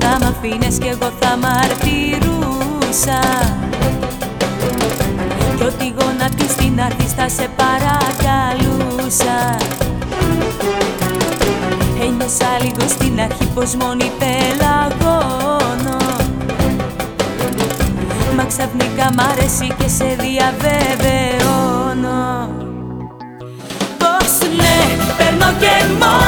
θα μ' αφήνες κι εγώ θα μαρτυρούσα Κι ό,τι γονατής στην αρχή θα σε παρακαλούσα. Ένιωσα λίγο στην αρχή πως μόνη πελαγώνω. Μα ξαφνικά μ' αρέσει και σε διαβεβαιώνω. Πως ναι, παίρνω και μόνη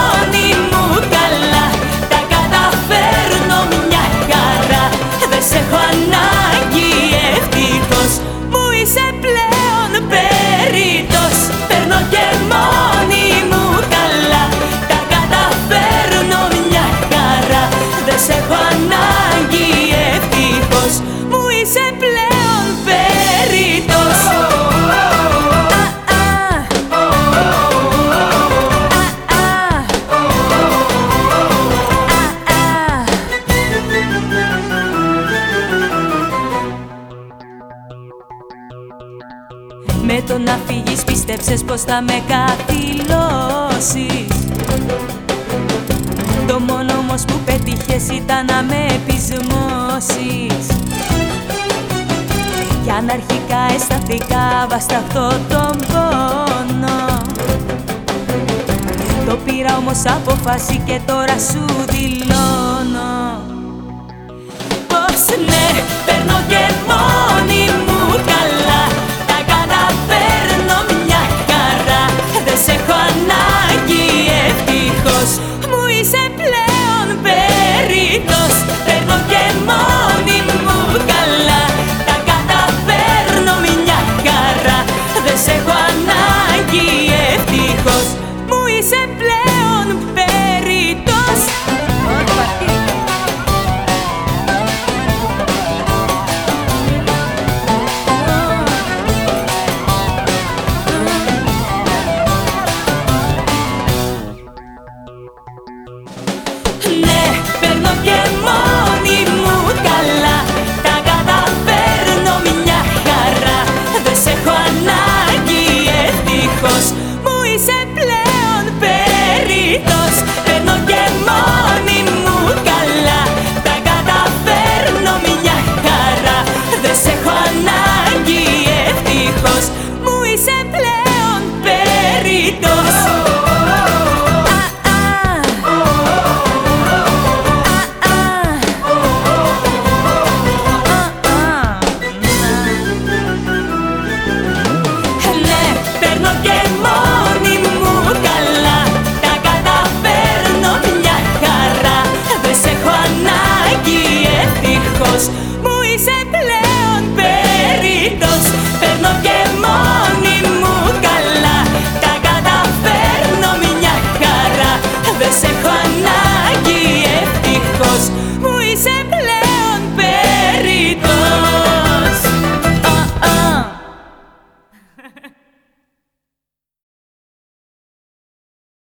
Με το να φύγεις πίστεψες πως θα με κατηλώσεις Το μόνο όμως που πετύχες ήταν να με επισμώσεις. Κι αναρχικά αισθανθήκα αυτό τον πόνο. Το πήρα όμως αποφάση και τώρα σου δηλώνω. Πως ναι, παίρνω και μόνο se plaît.